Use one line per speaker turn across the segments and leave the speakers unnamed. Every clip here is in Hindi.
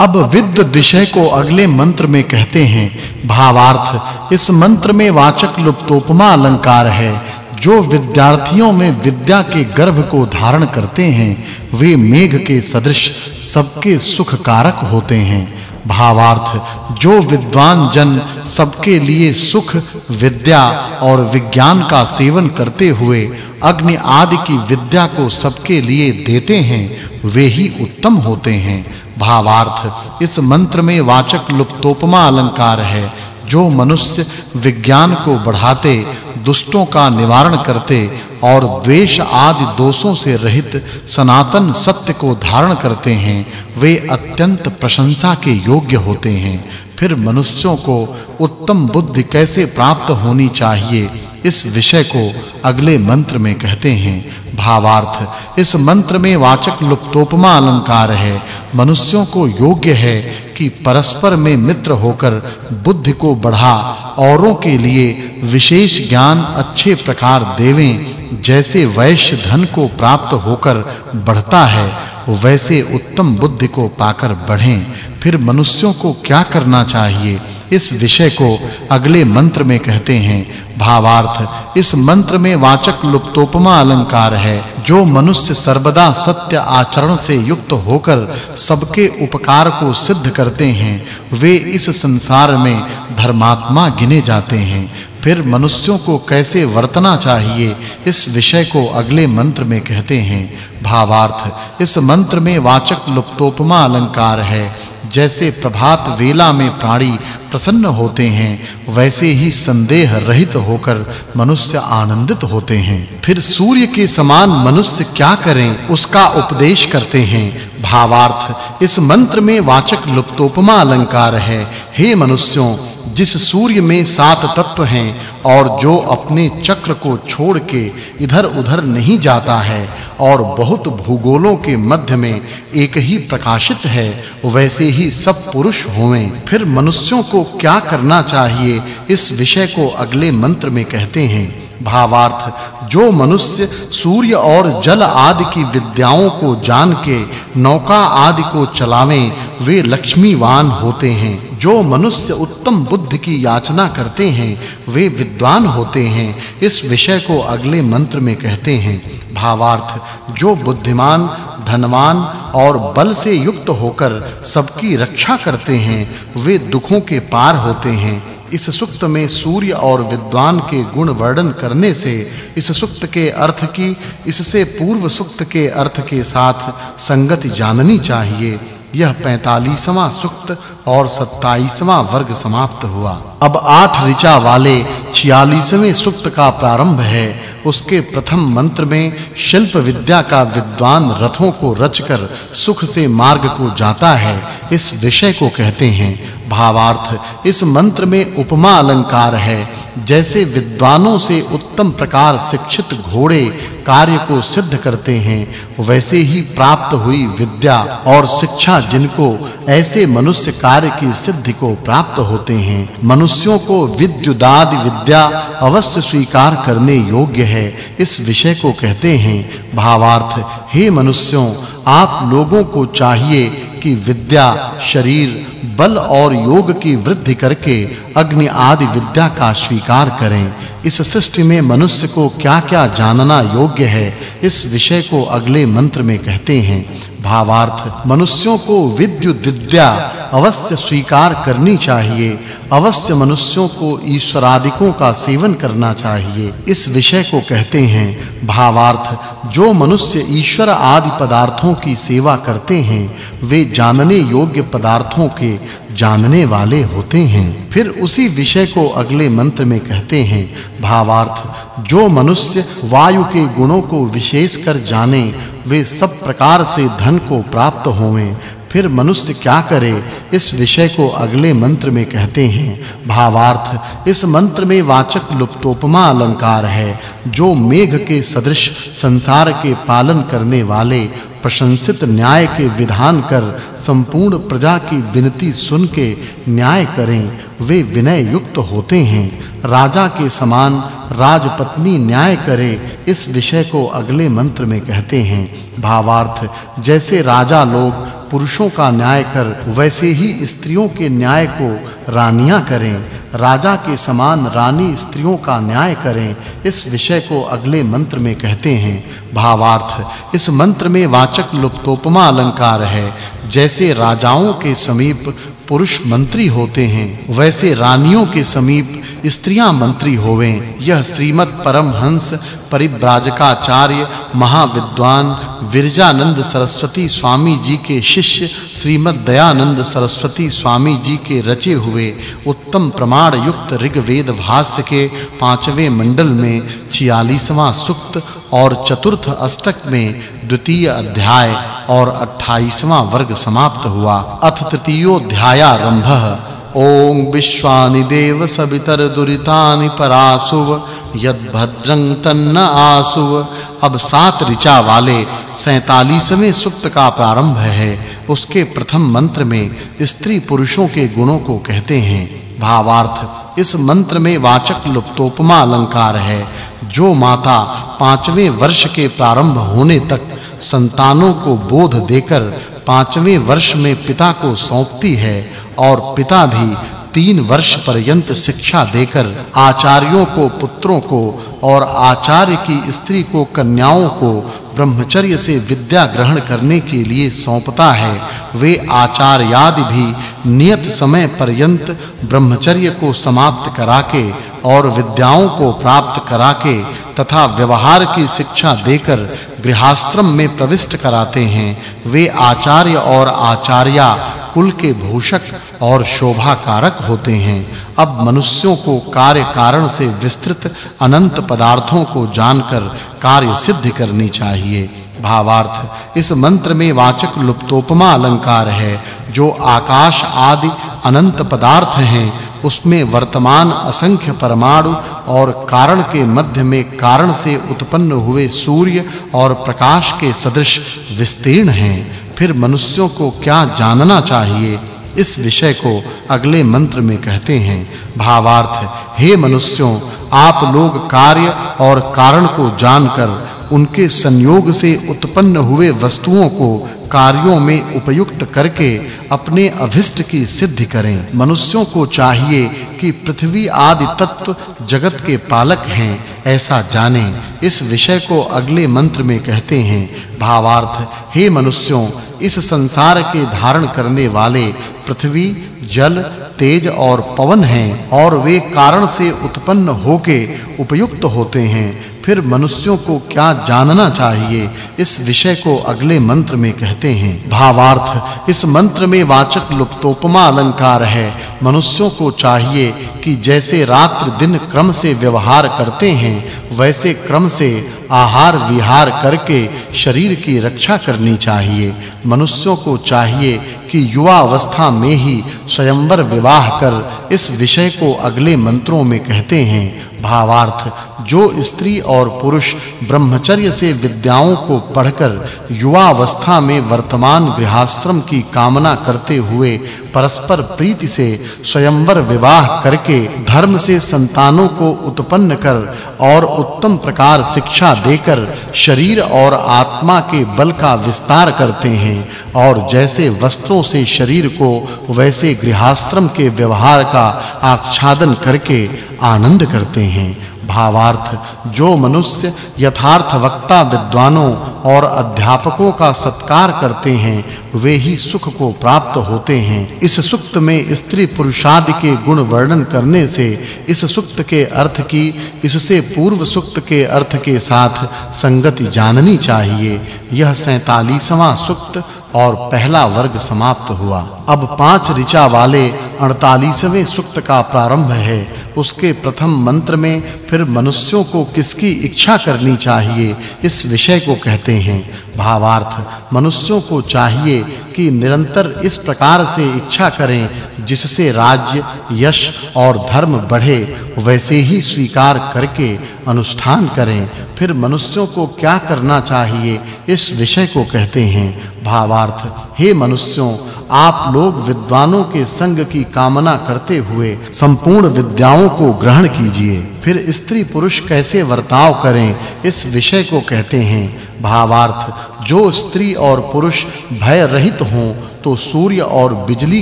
अब विद्य विषय को अगले मंत्र में कहते हैं, भावार्थ, इस मंत्र में वाचक् लुप्तोपमा अलंकार है, जो विद्यार्थियों में विद्या के गर्भ को धारण करते हैं, वे मेघ के सदृश सबके सुख कारक होते हैं। भावार्थ, जो विद्वान जन सबके लिए सुख, विद्या और विज्ञान का सेवन करते हुए अग्नि आदि की विद्या को सबके लिए देते हैं वे ही उत्तम होते हैं। भावार्थ इस मंत्र में वाचक् लुप्तोपमा अलंकार है। जो मनुष्य विज्ञान को बढ़ाते, दुष्टों का निवारण करते और द्वेष आदि दोषों से रहित सनातन सत्य को धारण करते हैं, वे अत्यंत प्रशंसा के योग्य होते हैं। फिर मनुष्यों को उत्तम बुद्धि कैसे प्राप्त होनी चाहिए, इस विषय को अगले मंत्र में कहते हैं। भावार्थ, इस मंत्र में वाचक् लुप्तोपमा अलंकार है। मनुष्यों को योग्य है कि परस्पर में मित्र होकर बुद्धि को बढ़ा, औरों के लिए विशेष ज्ञान अच्छे प्रकार देवें, जैसे वैश्य धन को प्राप्त होकर बढ़ता है, वैसे उत्तम बुद्धि को पाकर बढ़ें। फिर मनुष्यों को क्या करना चाहिए? इस विषय को अगले मंत्र में कहते हैं। भावार्थ, इस मंत्र में वाचक् लुप्तोपमा अलंकार है, जो मनुष्य सर्वदा सत्य आचरण से युक्त होकर सबके उपकार को सिद्ध करते हैं। वे इस संसार में धर्मात्मा गिने जाते हैं। फिर मनुष्यों को कैसे वर्तना चाहिए, इस विषय को अगले मंत्र में कहते हैं। भावार्थ, इस मंत्र में वाचक् लुप्तोपमा अलंकार है, जैसे प्रभात वेला में प्राणी प्रसन्न होते हैं, वैसे ही संदेह रहित होकर मनुष्य आनंदित होते हैं। फिर सूर्य के समान मनुष्य क्या करें, उसका उपदेश करते हैं। भावार्थ, इस मंत्र में वाचक् लुप्तोपमा अलंकार है। हे मनुष्यों जिस सूर्य में सात तत्व हैं और जो अपने चक्र को छोड़ के इधर-उधर नहीं जाता है और बहुत भूगोलों के मध्य में एक ही प्रकाशित है, वैसे ही सब पुरुष होवें। फिर मनुष्यों को क्या करना चाहिए? इस विषय को अगले मंत्र में कहते हैं। भावार्थ, जो मनुष्य सूर्य और जल आदि की विद्याओं को जान के, नौका आदि को चलावें वे लक्ष्मीवान होते हैं। जो मनुष्य उत्तम बुद्धि की याचना करते हैं, वे विद्वान होते हैं। इस विषय को अगले मंत्र में कहते हैं। भावार्थ, जो बुद्धिमान, धनवान और बल से युक्त होकर सबकी रक्षा करते हैं, वे दुखों के पार होते हैं। इस सुक्त में सूर्य और विद्वान के गुण वर्णन करने से, इस सुक्त के अर्थ की, इससे पूर्व सुक्त के अर्थ के साथ संगति जाननी चाहिए। यह 45वां सुक्त और 27वां वर्ग समाप्त हुआ। अब आठ ऋचा वाले 46वें सुक्त का प्रारंभ है। उसके प्रथम मंत्र में शिल्प विद्या का विद्वान रथों को रचकर सुख से मार्ग को जाता है, इस विषय को कहते हैं। भावार्थ, इस मंत्र में उपमा अलंकार है। जैसे विद्वानों से उत्तम प्रकार शिक्षित घोड़े कार्य को सिद्ध करते हैं, वैसे ही प्राप्त हुई विद्या और शिक्षा जिनको, ऐसे मनुष्य कार्य की सिद्धि को प्राप्त होते हैं। मनुष्यों को विद्युदादि विद्या अवश्य स्वीकार करने योग्य है, इस विषय को कहते हैं, भावार्थ, हे मनुष्यों आप लोगों को चाहिए कि विद्या, शरीर, बल और योग की वृद्धि करके अग्नि आदि विद्या का स्वीकार करें। इस सृष्टि में मनुष्य को क्या-क्या जानना योग्य है, इस विषय को अगले मंत्र में कहते हैं। भावार्थ मनुष्यों को विद्युत विद्या अवश्य स्वीकार करनी चाहिए, अवश्य मनुष्यों को ईश्वरादिकों का सेवन करना चाहिए। इस विषय को कहते हैं भावार्थ। जो मनुष्य ईश्वर आदि पदार्थों की सेवा करते हैं, वे जानने योग्य पदार्थों के जानने वाले होते हैं। फिर उसी विषय को अगले मंत्र में कहते हैं भावार्थ। जो मनुष्य वायु के गुणों को विशेष कर जाने वे सब प्रकार से धन को प्राप्त होवें। फिर मनुष्य क्या करे? इस विषय को अगले मंत्र में कहते हैं। भावार्थ, इस मंत्र में वाचक् लुप्तोपमा अलंकार है। जो मेघ के सदृश संसार के पालन करने वाले प्रशंसित न्याय के विधान कर संपूर्ण प्रजा की विनती सुन के न्याय करें। वे विनय युक्त होते हैं। राजा के समान राजपत्नी न्याय करे, इस विषय को अगले मंत्र में कहते हैं। भावार्थ, जैसे राजा लोग पुरुषों का न्याय कर, वैसे ही स्त्रियों के न्याय को रानियाँ करें। राजा के समान रानी स्त्रियों का न्याय करें, इस विषय को अगले मंत्र में कहते हैं। भावार्थ, इस मंत्र में वाचक् लुप्तोपमा अलंकार है। जैसे राजाओं के समीप पुरुष मंत्री होते हैं, वैसे रानियों के समीप स्त्रियाँ मंत्री होवें। यह श्रीमद परमहंस, परिव्राजकाचार्य, महाविद्वान विरजानंद सरस्वती स्वामी जी के शिष्य, श्रीमद दयानंद सरस्वती स्वामी जी के रचे हुए उत्तम प्रमाण युक्त ऋग्वेद भाष्य के पाँचवें मंडल में 46वां सूक्त और चतुर्थ अष्टक में द्वितीय अध्याय और 28वां वर्ग समाप्त हुआ। अथ तृतीयोध्यायारंभः। ओम विश्वानि देव सवितर दुरितानि परासुव यद्भद्रं तन्न आसुव। अब सात ऋचा वाले 47वें सूक्त का प्रारंभ है। उसके प्रथम मंत्र में स्त्री पुरुषों के गुणों को कहते हैं। भावार्थ, इस मंत्र में वाचक् लुप्तोपमा अलंकार है। जो माता पाँचवें वर्ष के प्रारंभ होने तक संतानों को बोध देकर पाँचवें वर्ष में पिता को सौंपती है और पिता भी तीन वर्ष पर्यंत शिक्षा देकर आचार्यों को, पुत्रों को और आचार्य की स्त्री को, कन्याओं को ब्रह्मचर्य से विद्या ग्रहण करने के लिए सौंपता है। वे आचार्यादि भी नियत समय पर्यंत ब्रह्मचर्य को समाप्त कराके और विद्याओं को प्राप्त कराके तथा व्यवहार की शिक्षा देकर गृहाश्रम में प्रविष्ट कराते हैं। वे आचार्य और आचार्या कुल के भूषक और शोभा कारक होते हैं। अब मनुष्यों को कार्य कारण से विस्तृत अनंत पदार्थों को जानकर कार्य सिद्ध करनी चाहिए। भावार्थ, इस मंत्र में वाचक् लुप्तोपमा अलंकार है, जो आकाश आदि अनंत पदार्थ हैं, उसमें वर्तमान असंख्य परमाणु और कारण के मध्य में कारण से उत्पन्न हुए सूर्य और प्रकाश के सदृश विस्तीर्ण हैं। फिर मनुष्यों को क्या जानना चाहिए? इस विषय को अगले मंत्र में कहते हैं, भावार्थ, हे मनुष्यों, आप लोग कार्य और कारण को जानकर उनके संयोग से उत्पन्न हुए वस्तुओं को कार्यों में उपयुक्त करके अपने अभिष्ट की सिद्धि करें। मनुष्यों को चाहिए कि पृथ्वी आदि तत्व जगत के पालक हैं, ऐसा जानें। इस विषय को अगले मंत्र में कहते हैं, भावार्थ, हे मनुष्यों, इस संसार के धारण करने वाले पृथ्वी, जल, तेज और पवन हैं और वे कारण से उत्पन्न होके उपयुक्त होते हैं। फिर मनुष्यों को क्या जानना चाहिए? इस विषय को अगले मंत्र में कहते हैं। भावार्थ, इस मंत्र में वाचक् लुप्तोपमा अलंकार है। मनुष्यों को चाहिए कि जैसे रात्रि दिन क्रम से व्यवहार करते हैं, वैसे क्रम से आहार विहार करके शरीर की रक्षा करनी चाहिए। मनुष्यों को चाहिए कि युवा अवस्था में ही स्वयंवर विवाह कर इस विषय को अगले मंत्रों में कहते हैं। भावार्थ, जो स्त्री और पुरुष ब्रह्मचर्य से विद्याओं को पढ़कर युवा अवस्था में वर्तमान गृहाश्रम की कामना करते हुए परस्पर प्रीति से स्वयंवर विवाह करके धर्म से संतानों को उत्पन्न कर और उत्तम प्रकार शिक्षा देकर शरीर और आत्मा के बल का विस्तार करते हैं और जैसे वस्त्रों से शरीर को, वैसे गृहाश्रम के व्यवहार का आच्छादन करके आनंद करते हैं। भावार्थ, जो मनुष्य यथार्थ वक्ता, विद्वानों और अध्यापकों का सत्कार करते हैं, वे ही सुख को प्राप्त होते हैं। इस सुक्त में स्त्री पुरुषादि के गुण वर्णन करने से, इस सुक्त के अर्थ की, इससे पूर्व सुक्त के अर्थ के साथ संगति जाननी चाहिए। यह 47वां सुक्त और पहला वर्ग समाप्त हुआ। अब पाँच ऋचा वाले 48वें सुक्त का प्रारंभ है। उसके प्रथम मंत्र में फिर मनुष्यों को किसकी इच्छा करनी चाहिए? इस विषय को कहते हैं। भावार्थ, मनुष्यों को चाहिए कि निरंतर इस प्रकार से इच्छा करें, जिससे राज्य, यश और धर्म बढ़े। वैसे ही स्वीकार करके अनुष्ठान करें। फिर मनुष्यों को क्या करना चाहिए? इस विषय को कहते हैं। भावार्थ, हे मनुष्यों, आप लोग विद्वानों के संग की कामना करते हुए संपूर्ण विद्याओं को ग्रहण कीजिए। फिर स्त्री पुरुष कैसे वर्ताव करें, इस विषय को कहते हैं। भावार्थ, जो स्त्री और पुरुष भय रहित हों तो सूर्य और बिजली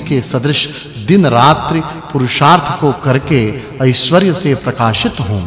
के सदृश दिन रात्रि पुरुषार्थ को करके ऐश्वर्य से प्रकाशित हों।